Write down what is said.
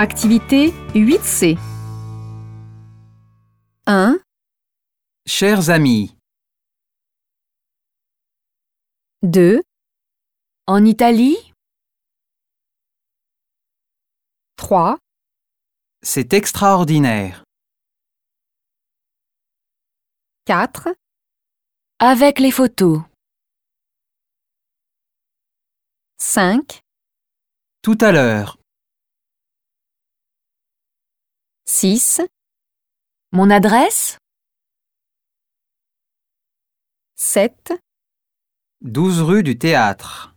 Activité 8C 1, Chers amis, 2, En Italie. 3, c'est extraordinaire. 4, Avec les photos. 5, Tout à l'heure, 6, Mon adresse? 7, 12 rue du Théâtre.